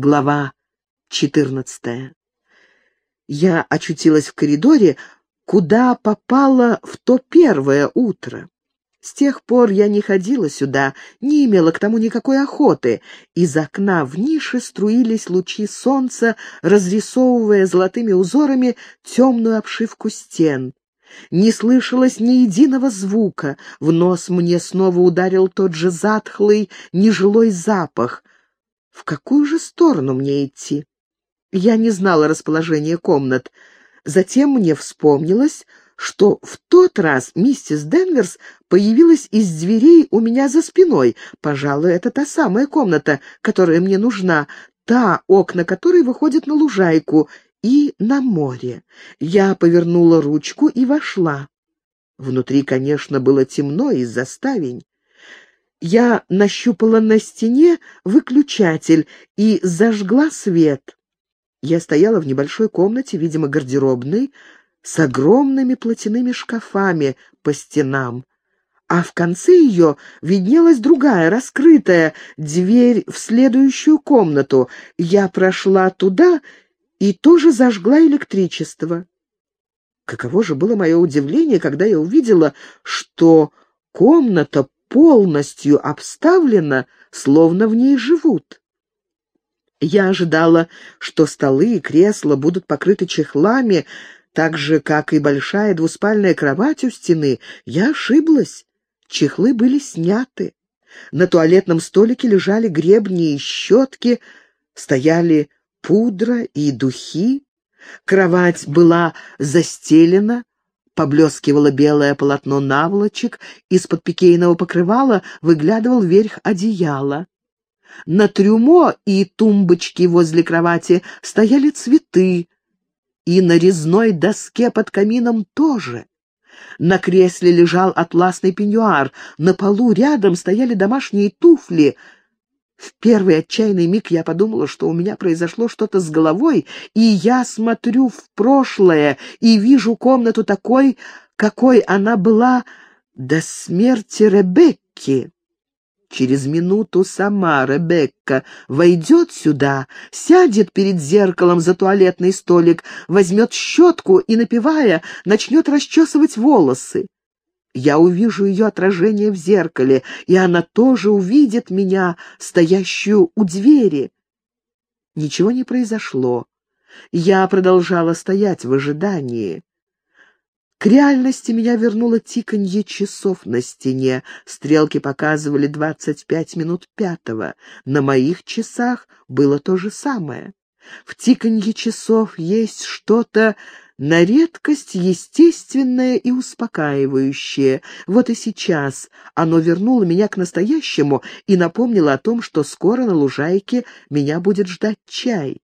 Глава 14. Я очутилась в коридоре, куда попала в то первое утро. С тех пор я не ходила сюда, не имела к тому никакой охоты. Из окна в нише струились лучи солнца, разрисовывая золотыми узорами темную обшивку стен. Не слышалось ни единого звука. В нос мне снова ударил тот же затхлый, нежилой запах. В какую же сторону мне идти? Я не знала расположения комнат. Затем мне вспомнилось, что в тот раз миссис Денверс появилась из дверей у меня за спиной. Пожалуй, это та самая комната, которая мне нужна, та, окна которой выходят на лужайку и на море. Я повернула ручку и вошла. Внутри, конечно, было темно из-за ставень. Я нащупала на стене выключатель и зажгла свет. Я стояла в небольшой комнате, видимо, гардеробной, с огромными платяными шкафами по стенам. А в конце ее виднелась другая, раскрытая, дверь в следующую комнату. Я прошла туда и тоже зажгла электричество. Каково же было мое удивление, когда я увидела, что комната полностью обставлена, словно в ней живут. Я ожидала, что столы и кресла будут покрыты чехлами, так же, как и большая двуспальная кровать у стены. Я ошиблась. Чехлы были сняты. На туалетном столике лежали гребни и щетки, стояли пудра и духи. Кровать была застелена, поблескивало белое полотно наволочек, из-под пикейного покрывала выглядывал верх одеяла. На трюмо и тумбочке возле кровати стояли цветы, и на резной доске под камином тоже. На кресле лежал атласный пеньюар, на полу рядом стояли домашние туфли. В первый отчаянный миг я подумала, что у меня произошло что-то с головой, и я смотрю в прошлое и вижу комнату такой, какой она была до смерти Ребекки. Через минуту сама Ребекка войдет сюда, сядет перед зеркалом за туалетный столик, возьмет щетку и, напевая, начнет расчесывать волосы. Я увижу ее отражение в зеркале, и она тоже увидит меня, стоящую у двери. Ничего не произошло. Я продолжала стоять в ожидании. К реальности меня вернуло тиканье часов на стене. Стрелки показывали двадцать пять минут пятого. На моих часах было то же самое. В тиканье часов есть что-то на редкость естественное и успокаивающее. Вот и сейчас оно вернуло меня к настоящему и напомнило о том, что скоро на лужайке меня будет ждать чай.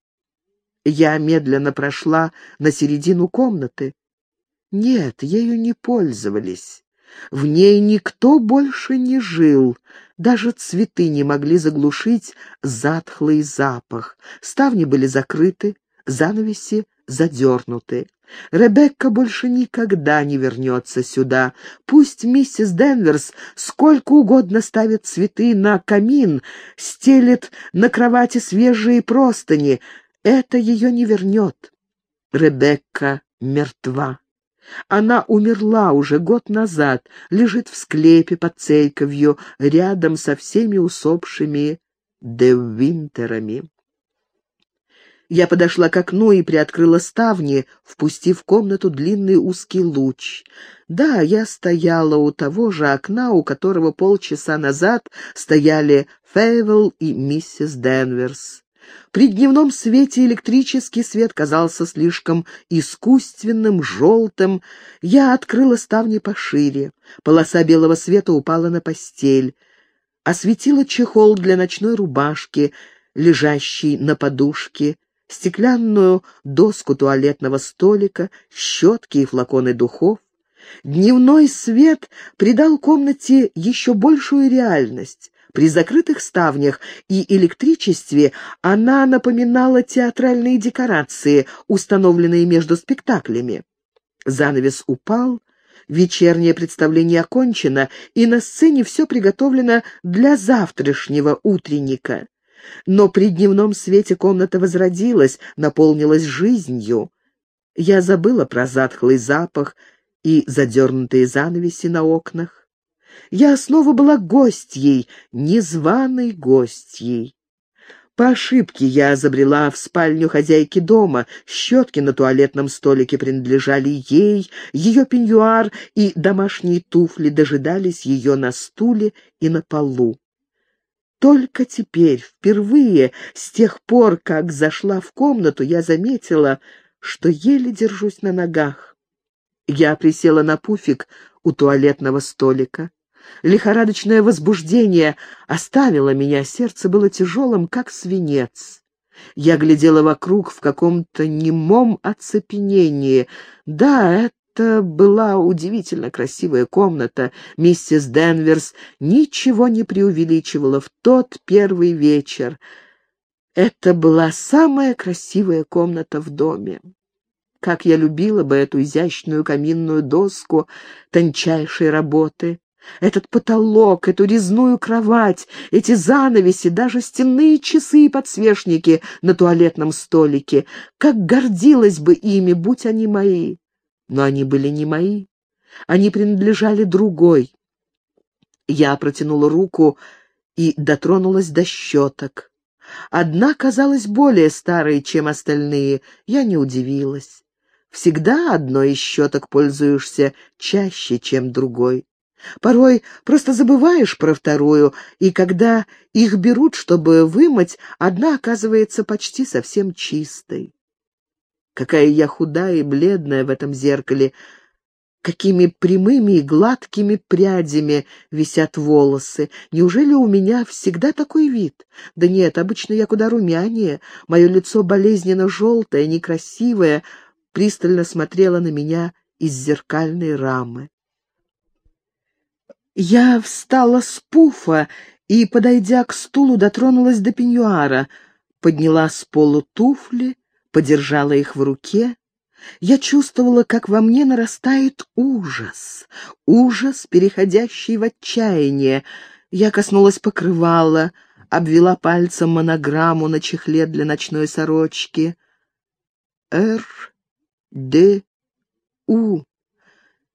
Я медленно прошла на середину комнаты. Нет, ею не пользовались. В ней никто больше не жил. Даже цветы не могли заглушить затхлый запах. Ставни были закрыты, занавеси задернуты. Ребекка больше никогда не вернется сюда. Пусть миссис Денверс сколько угодно ставит цветы на камин, стелет на кровати свежие простыни. Это ее не вернет. Ребекка мертва. Она умерла уже год назад, лежит в склепе под церковью, рядом со всеми усопшими Деввинтерами. Я подошла к окну и приоткрыла ставни, впустив в комнату длинный узкий луч. Да, я стояла у того же окна, у которого полчаса назад стояли Фейвел и миссис Денверс. При дневном свете электрический свет казался слишком искусственным, желтым. Я открыла ставни пошире. Полоса белого света упала на постель. Осветила чехол для ночной рубашки, лежащий на подушке, стеклянную доску туалетного столика, щетки и флаконы духов. Дневной свет придал комнате еще большую реальность. При закрытых ставнях и электричестве она напоминала театральные декорации, установленные между спектаклями. Занавес упал, вечернее представление окончено, и на сцене все приготовлено для завтрашнего утренника. Но при дневном свете комната возродилась, наполнилась жизнью. Я забыла про затхлый запах и задернутые занавеси на окнах. Я снова была гостьей, незваной гостьей. По ошибке я забрела в спальню хозяйки дома. Щетки на туалетном столике принадлежали ей, ее пеньюар и домашние туфли дожидались ее на стуле и на полу. Только теперь, впервые, с тех пор, как зашла в комнату, я заметила, что еле держусь на ногах. Я присела на пуфик у туалетного столика. Лихорадочное возбуждение оставило меня, сердце было тяжелым, как свинец. Я глядела вокруг в каком-то немом оцепенении. Да, это была удивительно красивая комната. Миссис Денверс ничего не преувеличивала в тот первый вечер. Это была самая красивая комната в доме. Как я любила бы эту изящную каминную доску тончайшей работы. Этот потолок, эту резную кровать, эти занавеси, даже стенные часы и подсвечники на туалетном столике. Как гордилась бы ими, будь они мои. Но они были не мои. Они принадлежали другой. Я протянула руку и дотронулась до щеток. Одна казалась более старой, чем остальные. Я не удивилась. Всегда одной из щеток пользуешься чаще, чем другой. Порой просто забываешь про вторую, и когда их берут, чтобы вымыть, одна оказывается почти совсем чистой. Какая я худая и бледная в этом зеркале, какими прямыми и гладкими прядями висят волосы. Неужели у меня всегда такой вид? Да нет, обычно я куда румянее. Мое лицо болезненно желтое, некрасивое, пристально смотрело на меня из зеркальной рамы. Я встала с пуфа и, подойдя к стулу, дотронулась до пеньюара, подняла с полу туфли, подержала их в руке. Я чувствовала, как во мне нарастает ужас, ужас, переходящий в отчаяние. Я коснулась покрывала, обвела пальцем монограмму на чехле для ночной сорочки. «Р. Д. У»,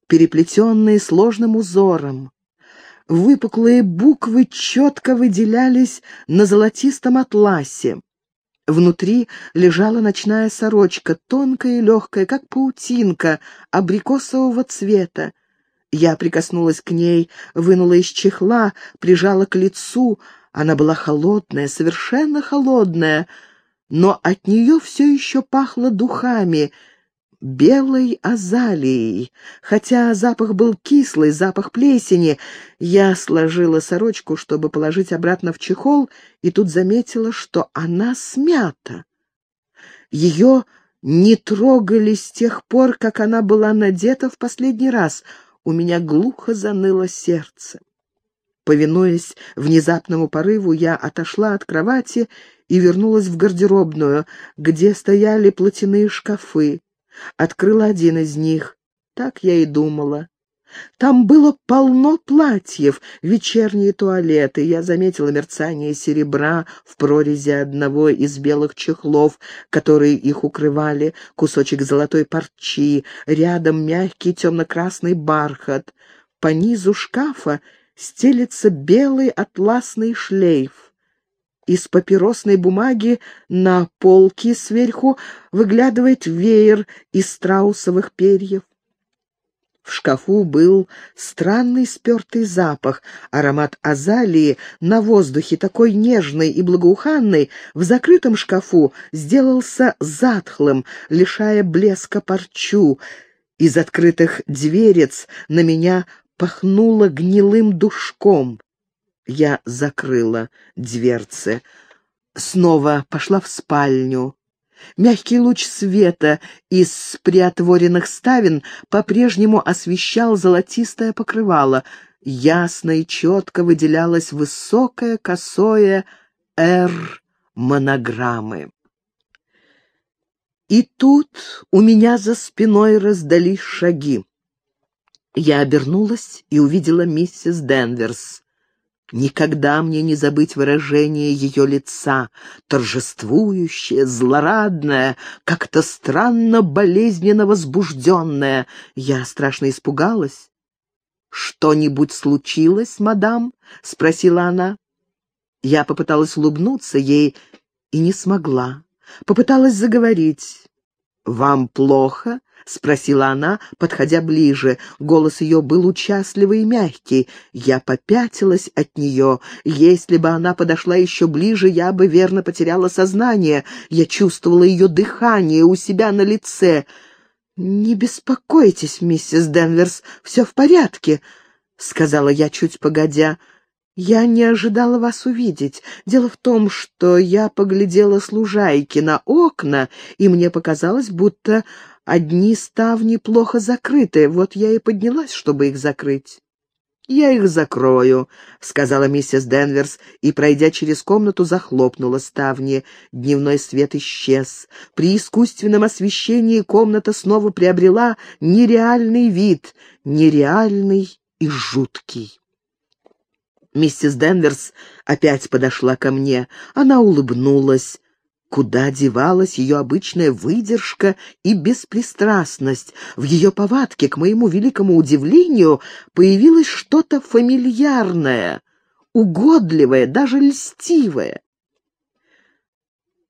переплетенные сложным узором. Выпуклые буквы четко выделялись на золотистом атласе. Внутри лежала ночная сорочка, тонкая и легкая, как паутинка, абрикосового цвета. Я прикоснулась к ней, вынула из чехла, прижала к лицу. Она была холодная, совершенно холодная, но от нее все еще пахло духами — белой азалией. Хотя запах был кислый, запах плесени, я сложила сорочку, чтобы положить обратно в чехол, и тут заметила, что она смята. Ее не трогали с тех пор, как она была надета в последний раз. У меня глухо заныло сердце. Повинуясь внезапному порыву, я отошла от кровати и вернулась в гардеробную, где стояли платяные шкафы. Открыла один из них. Так я и думала. Там было полно платьев, вечерние туалеты. Я заметила мерцание серебра в прорези одного из белых чехлов, которые их укрывали, кусочек золотой парчи, рядом мягкий темно-красный бархат. По низу шкафа стелется белый атласный шлейф. Из папиросной бумаги на полке сверху выглядывает веер из страусовых перьев. В шкафу был странный спертый запах, аромат азалии на воздухе, такой нежный и благоуханный, в закрытом шкафу сделался затхлым, лишая блеска парчу. Из открытых дверец на меня пахнуло гнилым душком. Я закрыла дверцы. Снова пошла в спальню. Мягкий луч света из приотворенных ставен по-прежнему освещал золотистое покрывало. Ясно и четко выделялось высокое косое «Р» монограммы. И тут у меня за спиной раздались шаги. Я обернулась и увидела миссис Денверс. Никогда мне не забыть выражение ее лица, торжествующее, злорадное, как-то странно болезненно возбужденное. Я страшно испугалась. «Что-нибудь случилось, мадам?» — спросила она. Я попыталась улыбнуться ей и не смогла. Попыталась заговорить. «Вам плохо?» — спросила она, подходя ближе. Голос ее был участливый и мягкий. Я попятилась от нее. Если бы она подошла еще ближе, я бы верно потеряла сознание. Я чувствовала ее дыхание у себя на лице. «Не беспокойтесь, миссис Денверс, все в порядке», — сказала я чуть погодя. «Я не ожидала вас увидеть. Дело в том, что я поглядела с на окна, и мне показалось, будто одни ставни плохо закрыты. Вот я и поднялась, чтобы их закрыть». «Я их закрою», — сказала миссис Денверс, и, пройдя через комнату, захлопнула ставни. Дневной свет исчез. При искусственном освещении комната снова приобрела нереальный вид, нереальный и жуткий. Миссис Денверс опять подошла ко мне. Она улыбнулась. Куда девалась ее обычная выдержка и беспристрастность? В ее повадке, к моему великому удивлению, появилось что-то фамильярное, угодливое, даже льстивое.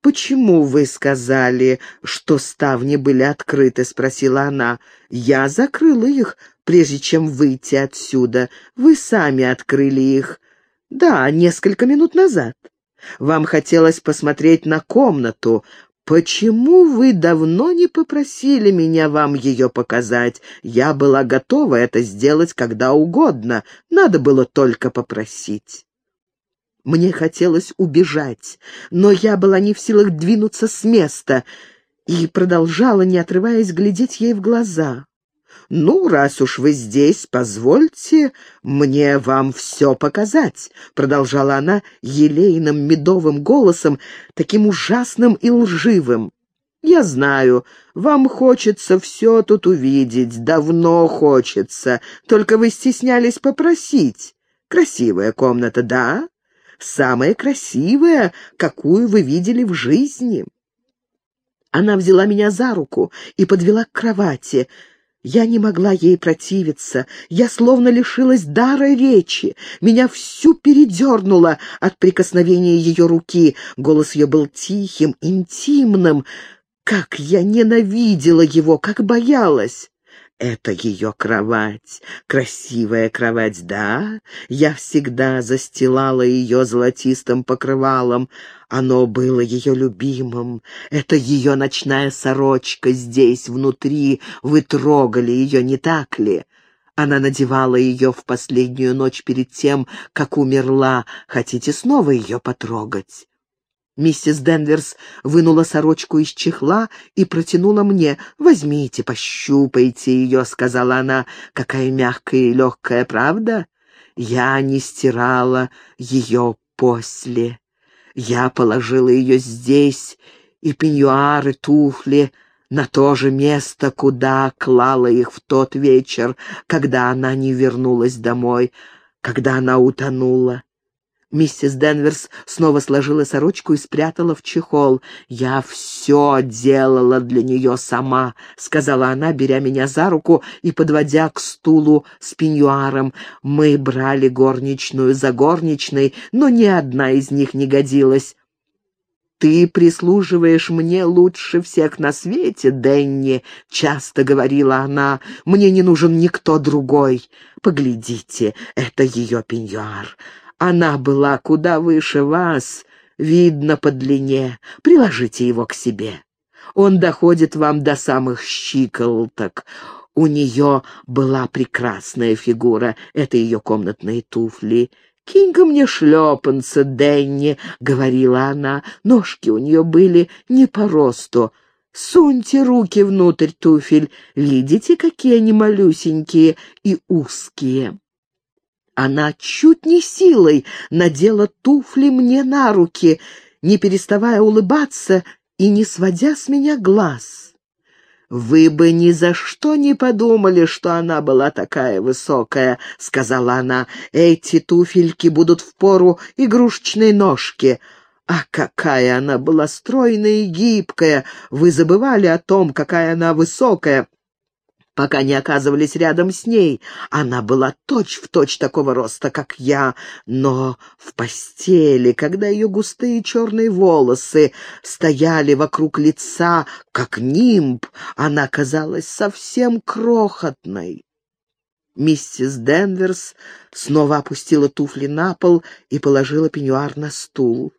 «Почему вы сказали, что ставни были открыты?» — спросила она. «Я закрыла их, прежде чем выйти отсюда. Вы сами открыли их. Да, несколько минут назад. Вам хотелось посмотреть на комнату. Почему вы давно не попросили меня вам ее показать? Я была готова это сделать когда угодно. Надо было только попросить». Мне хотелось убежать, но я была не в силах двинуться с места и продолжала, не отрываясь, глядеть ей в глаза. «Ну, раз уж вы здесь, позвольте мне вам все показать», — продолжала она елейным медовым голосом, таким ужасным и лживым. «Я знаю, вам хочется все тут увидеть, давно хочется, только вы стеснялись попросить. Красивая комната, да? Самая красивая, какую вы видели в жизни». Она взяла меня за руку и подвела к кровати — я не могла ей противиться, я словно лишилась дара речи, меня всю передернуло от прикосновения ее руки, голос ее был тихим, интимным. Как я ненавидела его, как боялась! Это ее кровать, красивая кровать, да? Я всегда застилала ее золотистым покрывалом. Оно было ее любимым. Это ее ночная сорочка здесь, внутри. Вы трогали ее, не так ли? Она надевала ее в последнюю ночь перед тем, как умерла. Хотите снова ее потрогать? Миссис Денверс вынула сорочку из чехла и протянула мне. «Возьмите, пощупайте ее», — сказала она. «Какая мягкая и легкая, правда? Я не стирала ее после. Я положила ее здесь, и пеньюары, туфли на то же место, куда клала их в тот вечер, когда она не вернулась домой, когда она утонула. Миссис Денверс снова сложила сорочку и спрятала в чехол. «Я все делала для нее сама», — сказала она, беря меня за руку и подводя к стулу с пеньюаром. «Мы брали горничную за горничной, но ни одна из них не годилась. «Ты прислуживаешь мне лучше всех на свете, Денни», — часто говорила она. «Мне не нужен никто другой. Поглядите, это ее пеньюар. Она была куда выше вас, видно по длине. Приложите его к себе. Он доходит вам до самых щиколоток. У нее была прекрасная фигура. Это ее комнатные туфли. «Кинь-ка мне шлепанца, Денни», — говорила она. Ножки у нее были не по росту. «Суньте руки внутрь туфель. Видите, какие они малюсенькие и узкие?» Она чуть не силой надела туфли мне на руки, не переставая улыбаться и не сводя с меня глаз. «Вы бы ни за что не подумали, что она была такая высокая», — сказала она. «Эти туфельки будут в пору игрушечной ножки». А какая она была стройная и гибкая! Вы забывали о том, какая она высокая, пока не оказывались рядом с ней. Она была точь-в-точь точь такого роста, как я, но в постели, когда ее густые черные волосы стояли вокруг лица, как нимб, она казалась совсем крохотной. Миссис Денверс снова опустила туфли на пол и положила пеньюар на стул.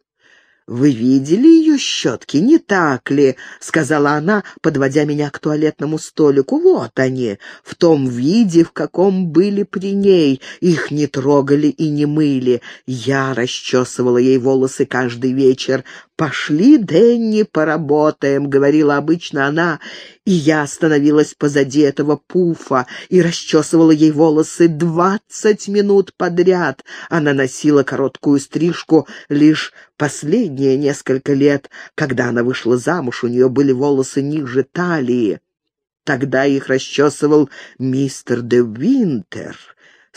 «Вы видели ее щетки, не так ли?» — сказала она, подводя меня к туалетному столику. «Вот они, в том виде, в каком были при ней. Их не трогали и не мыли. Я расчесывала ей волосы каждый вечер. «Пошли, Дэнни, поработаем», — говорила обычно она, и я остановилась позади этого пуфа и расчесывала ей волосы двадцать минут подряд. Она носила короткую стрижку лишь последние несколько лет. Когда она вышла замуж, у нее были волосы ниже талии. Тогда их расчесывал мистер де Винтер.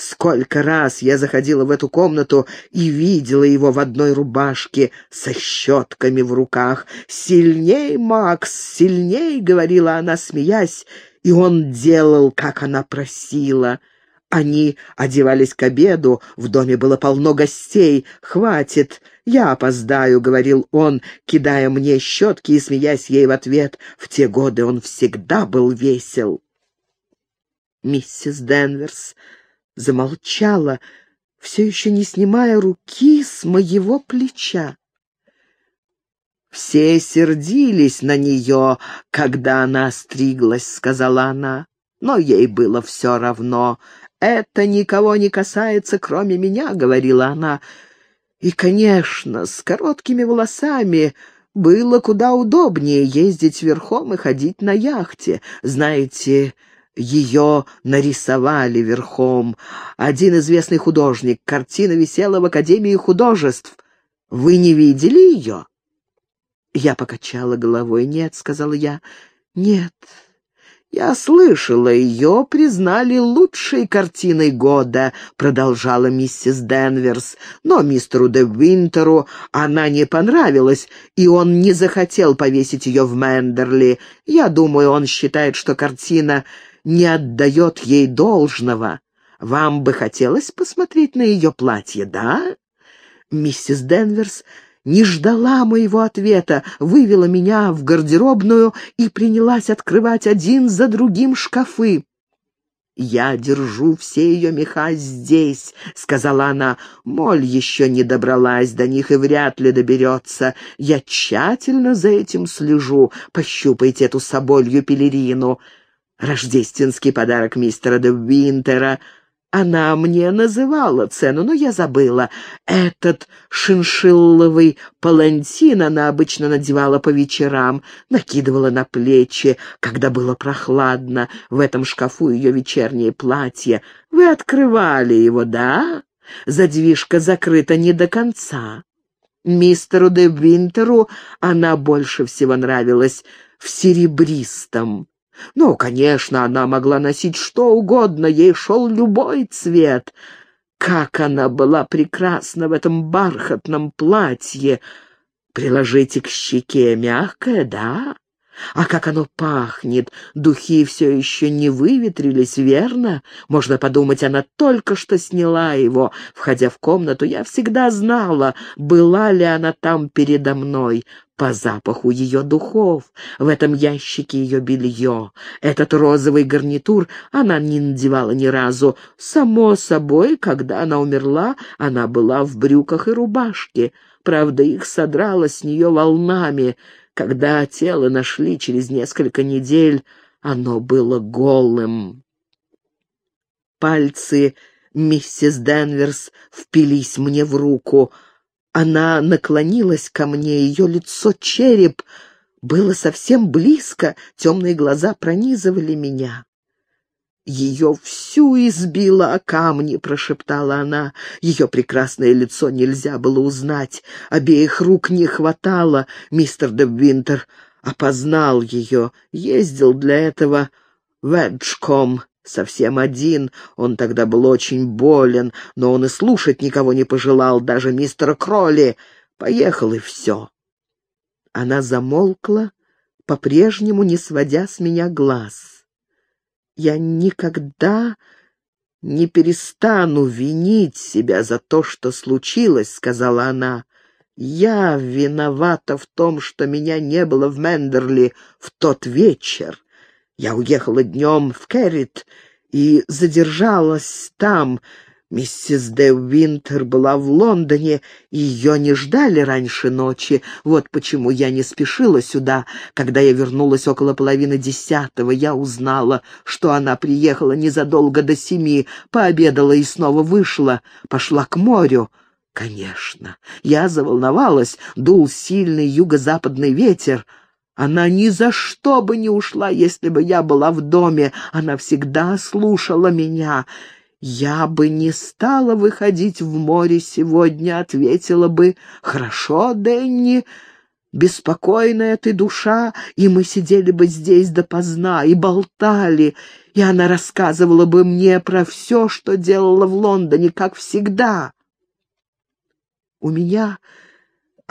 Сколько раз я заходила в эту комнату и видела его в одной рубашке со щетками в руках. «Сильней, Макс, сильней!» — говорила она, смеясь, и он делал, как она просила. Они одевались к обеду, в доме было полно гостей. «Хватит, я опоздаю», — говорил он, кидая мне щетки и смеясь ей в ответ. В те годы он всегда был весел. Миссис Денверс замолчала, все еще не снимая руки с моего плеча. «Все сердились на нее, когда она стриглась», — сказала она. «Но ей было все равно. Это никого не касается, кроме меня», — говорила она. «И, конечно, с короткими волосами было куда удобнее ездить верхом и ходить на яхте. Знаете, ее нарисовали верхом. Один известный художник. Картина висела в Академии художеств. Вы не видели ее?» Я покачала головой. «Нет», — сказала я. «Нет». «Я слышала, ее признали лучшей картиной года», — продолжала миссис Денверс. «Но мистеру де Винтеру она не понравилась, и он не захотел повесить ее в Мендерли. Я думаю, он считает, что картина не отдает ей должного. Вам бы хотелось посмотреть на ее платье, да?» Миссис Денверс не ждала моего ответа, вывела меня в гардеробную и принялась открывать один за другим шкафы. «Я держу все ее меха здесь», — сказала она. «Моль еще не добралась до них и вряд ли доберется. Я тщательно за этим слежу. Пощупайте эту соболью пелерину. Рождественский подарок мистера де Винтера. Она мне называла цену, но я забыла. Этот шиншилловый палантин она обычно надевала по вечерам, накидывала на плечи, когда было прохладно. В этом шкафу ее вечернее платье. Вы открывали его, да? Задвижка закрыта не до конца. Мистеру де Винтеру она больше всего нравилась в серебристом. Ну, конечно, она могла носить что угодно, ей шел любой цвет. Как она была прекрасна в этом бархатном платье! Приложите к щеке мягкое, да? А как оно пахнет! Духи все еще не выветрились, верно? Можно подумать, она только что сняла его. Входя в комнату, я всегда знала, была ли она там передо мной. По запаху ее духов, в этом ящике ее белье. Этот розовый гарнитур она не надевала ни разу. Само собой, когда она умерла, она была в брюках и рубашке. Правда, их содрало с нее волнами — когда тело нашли через несколько недель, оно было голым. Пальцы миссис Денверс впились мне в руку. Она наклонилась ко мне, ее лицо, череп было совсем близко, темные глаза пронизывали меня. «Ее всю избило о камни», — прошептала она. Ее прекрасное лицо нельзя было узнать. Обеих рук не хватало, мистер де Винтер. опознал ее, ездил для этого в Эджком, совсем один. Он тогда был очень болен, но он и слушать никого не пожелал, даже мистера Кролли. Поехал и все. Она замолкла, по-прежнему не сводя с меня глаз. Я никогда не перестану винить себя за то, что случилось, — сказала она. Я виновата в том, что меня не было в Мендерли в тот вечер. Я уехала днем в Керрит и задержалась там, Миссис де Винтер была в Лондоне, и ее не ждали раньше ночи. Вот почему я не спешила сюда. Когда я вернулась около половины десятого, я узнала, что она приехала незадолго до семи, пообедала и снова вышла, пошла к морю. Конечно, я заволновалась, дул сильный юго-западный ветер. Она ни за что бы не ушла, если бы я была в доме. Она всегда слушала меня. «Я бы не стала выходить в море сегодня», — ответила бы. «Хорошо, Дэнни, беспокойная ты душа, и мы сидели бы здесь допоздна и болтали, и она рассказывала бы мне про все, что делала в Лондоне, как всегда». У меня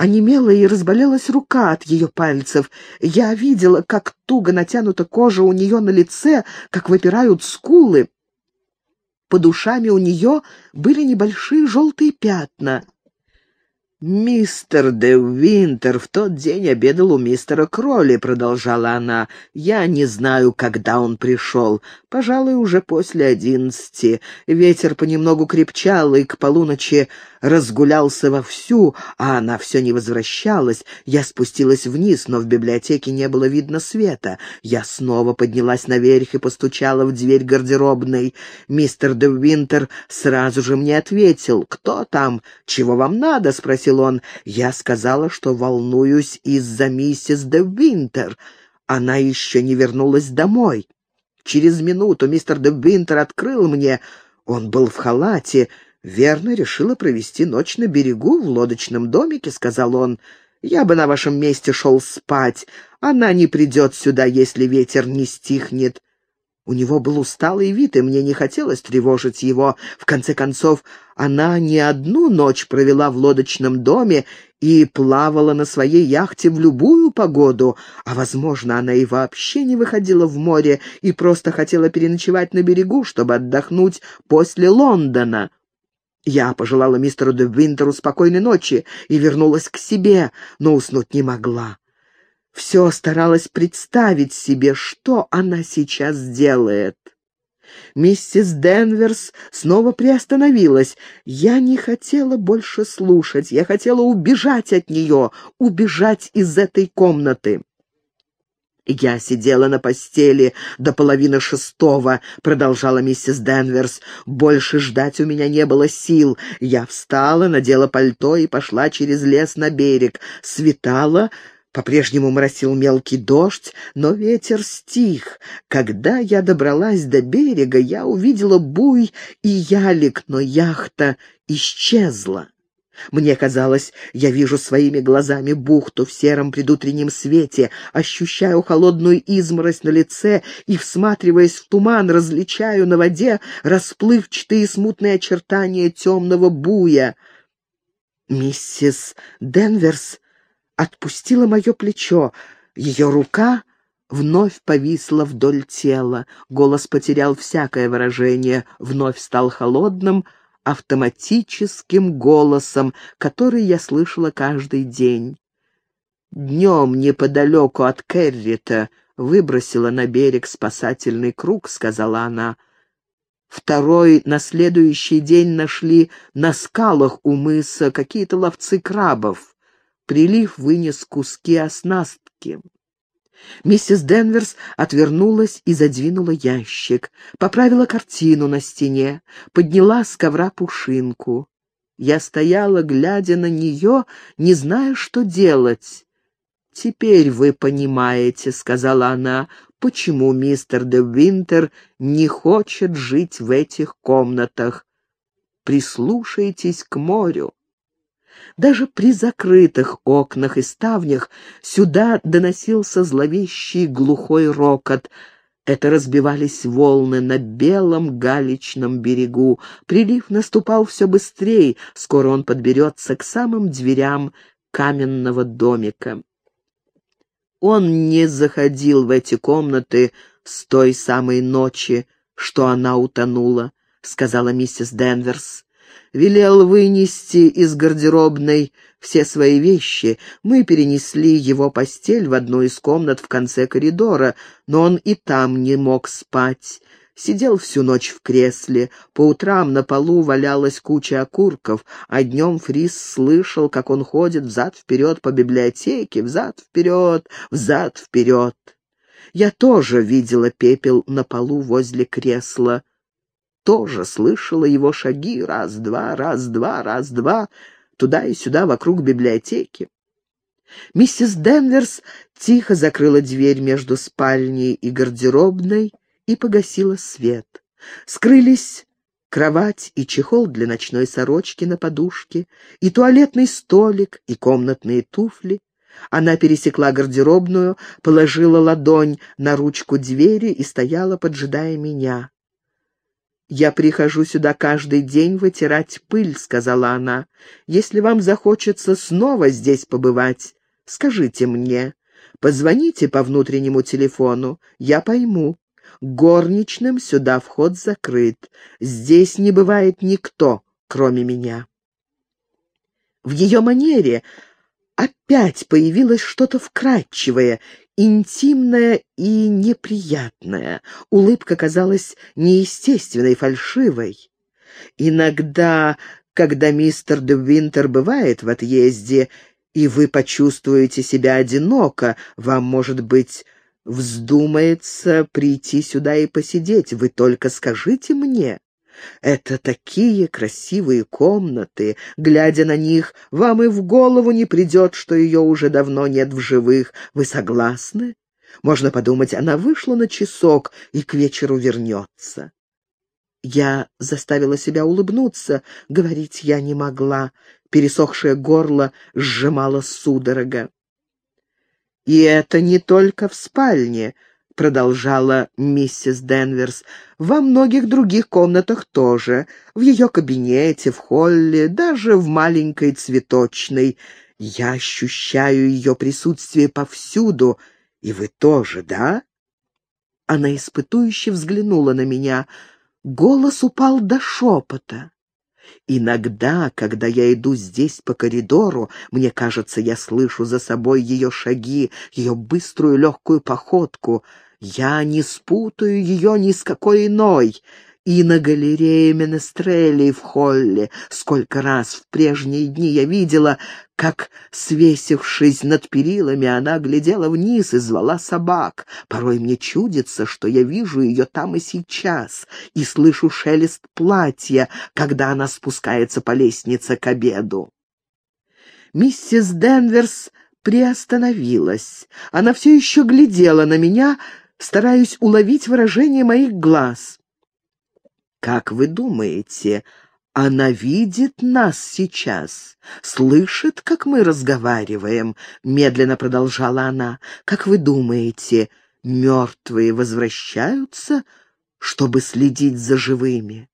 онемела и разболелась рука от ее пальцев. Я видела, как туго натянута кожа у нее на лице, как выпирают скулы. Под ушами у нее были небольшие желтые пятна. «Мистер де Винтер в тот день обедал у мистера Кролли», — продолжала она. «Я не знаю, когда он пришел. Пожалуй, уже после одиннадцати. Ветер понемногу крепчал, и к полуночи разгулялся вовсю, а она все не возвращалась. Я спустилась вниз, но в библиотеке не было видно света. Я снова поднялась наверх и постучала в дверь гардеробной. Мистер де Винтер сразу же мне ответил. «Кто там? Чего вам надо?» — спросил он. Я сказала, что волнуюсь из-за миссис де Винтер. Она еще не вернулась домой. Через минуту мистер де Винтер открыл мне. Он был в халате. «Верно, решила провести ночь на берегу в лодочном домике», — сказал он. «Я бы на вашем месте шел спать. Она не придет сюда, если ветер не стихнет». У него был усталый вид, и мне не хотелось тревожить его. В конце концов, она не одну ночь провела в лодочном доме и плавала на своей яхте в любую погоду, а, возможно, она и вообще не выходила в море и просто хотела переночевать на берегу, чтобы отдохнуть после Лондона. Я пожелала мистеру де Винтеру спокойной ночи и вернулась к себе, но уснуть не могла. Все старалась представить себе, что она сейчас сделает. Миссис Денверс снова приостановилась. Я не хотела больше слушать, я хотела убежать от нее, убежать из этой комнаты. «Я сидела на постели до половины шестого», — продолжала миссис Денверс. «Больше ждать у меня не было сил. Я встала, надела пальто и пошла через лес на берег. Светало, по-прежнему моросил мелкий дождь, но ветер стих. Когда я добралась до берега, я увидела буй и ялик, но яхта исчезла. Мне казалось, я вижу своими глазами бухту в сером предутреннем свете, ощущаю холодную изморозь на лице и, всматриваясь в туман, различаю на воде расплывчатые смутные очертания темного буя. Миссис Денверс отпустила мое плечо. Ее рука вновь повисла вдоль тела. Голос потерял всякое выражение, вновь стал холодным, автоматическим голосом, который я слышала каждый день. Днем неподалеку от Керрита выбросила на берег спасательный круг, сказала она. Второй на следующий день нашли на скалах у мыса какие-то ловцы крабов. Прилив вынес куски оснастки. Миссис Денверс отвернулась и задвинула ящик, поправила картину на стене, подняла с ковра пушинку. Я стояла, глядя на нее, не зная, что делать. «Теперь вы понимаете», — сказала она, — «почему мистер де Винтер не хочет жить в этих комнатах. Прислушайтесь к морю». Даже при закрытых окнах и ставнях сюда доносился зловещий глухой рокот. Это разбивались волны на белом галечном берегу. Прилив наступал все быстрее, скоро он подберется к самым дверям каменного домика. Он не заходил в эти комнаты с той самой ночи, что она утонула, — сказала миссис Денверс велел вынести из гардеробной все свои вещи. Мы перенесли его постель в одну из комнат в конце коридора, но он и там не мог спать. Сидел всю ночь в кресле, по утрам на полу валялась куча окурков, а днем Фрис слышал, как он ходит взад-вперед по библиотеке, взад-вперед, взад-вперед. Я тоже видела пепел на полу возле кресла тоже слышала его шаги раз-два, раз-два, раз-два, туда и сюда вокруг библиотеки. Миссис Денверс тихо закрыла дверь между спальней и гардеробной и погасила свет. Скрылись кровать и чехол для ночной сорочки на подушке, и туалетный столик, и комнатные туфли. Она пересекла гардеробную, положила ладонь на ручку двери и стояла, поджидая меня. «Я прихожу сюда каждый день вытирать пыль», — сказала она. «Если вам захочется снова здесь побывать, скажите мне. Позвоните по внутреннему телефону, я пойму. Горничным сюда вход закрыт. Здесь не бывает никто, кроме меня». В ее манере опять появилось что-то вкрадчивое, интимная и неприятная. Улыбка казалась неестественной, фальшивой. Иногда, когда мистер де Винтер бывает в отъезде, и вы почувствуете себя одиноко, вам, может быть, вздумается прийти сюда и посидеть. Вы только скажите мне. Это такие красивые комнаты. Глядя на них, вам и в голову не придет, что ее уже давно нет в живых. Вы согласны? Можно подумать, она вышла на часок и к вечеру вернется. Я заставила себя улыбнуться, говорить я не могла. Пересохшее горло сжимало судорога. И это не только в спальне. — продолжала миссис Денверс, — «во многих других комнатах тоже, в ее кабинете, в холле, даже в маленькой цветочной. Я ощущаю ее присутствие повсюду, и вы тоже, да?» Она испытующе взглянула на меня. Голос упал до шепота. Иногда, когда я иду здесь по коридору, мне кажется, я слышу за собой ее шаги, ее быструю легкую походку. Я не спутаю ее ни с какой иной и на галерее Менестрелей в холле. Сколько раз в прежние дни я видела, как, свесившись над перилами, она глядела вниз и звала собак. Порой мне чудится, что я вижу ее там и сейчас, и слышу шелест платья, когда она спускается по лестнице к обеду. Миссис Денверс приостановилась. Она все еще глядела на меня, стараясь уловить выражение моих глаз. «Как вы думаете, она видит нас сейчас, слышит, как мы разговариваем?» — медленно продолжала она. «Как вы думаете, мертвые возвращаются, чтобы следить за живыми?»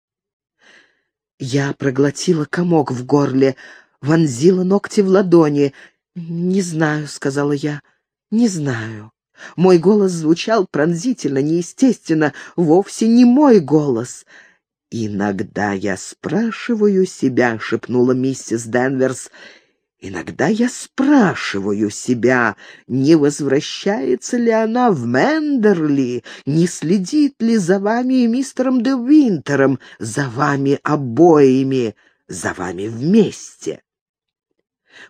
Я проглотила комок в горле, вонзила ногти в ладони. «Не знаю», — сказала я, — «не знаю». Мой голос звучал пронзительно, неестественно, вовсе не мой голос — «Иногда я спрашиваю себя», — шепнула миссис Денверс, — «иногда я спрашиваю себя, не возвращается ли она в Мендерли, не следит ли за вами и мистером де Винтером, за вами обоими, за вами вместе».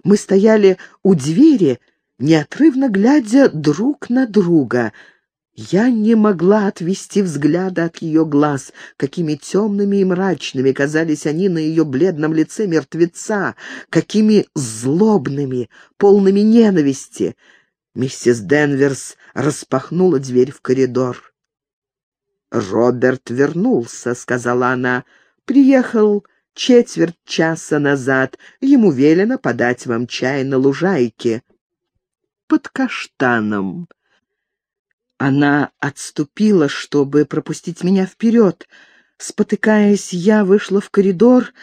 Мы стояли у двери, неотрывно глядя друг на друга — я не могла отвести взгляда от ее глаз, какими темными и мрачными казались они на ее бледном лице мертвеца, какими злобными, полными ненависти. Миссис Денверс распахнула дверь в коридор. «Роберт вернулся», — сказала она. «Приехал четверть часа назад. Ему велено подать вам чай на лужайке. Под каштаном. Она отступила, чтобы пропустить меня вперед. Спотыкаясь, я вышла в коридор.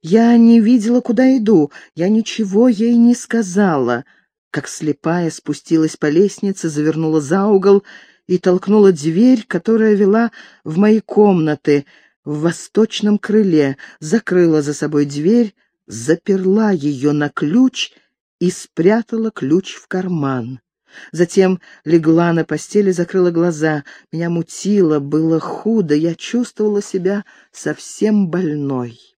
Я не видела, куда иду. Я ничего ей не сказала. Как слепая спустилась по лестнице, завернула за угол и толкнула дверь, которая вела в мои комнаты в восточном крыле, закрыла за собой дверь, заперла ее на ключ и спрятала ключ в карман. Затем легла на постели, закрыла глаза. Меня мутило, было худо, я чувствовала себя совсем больной.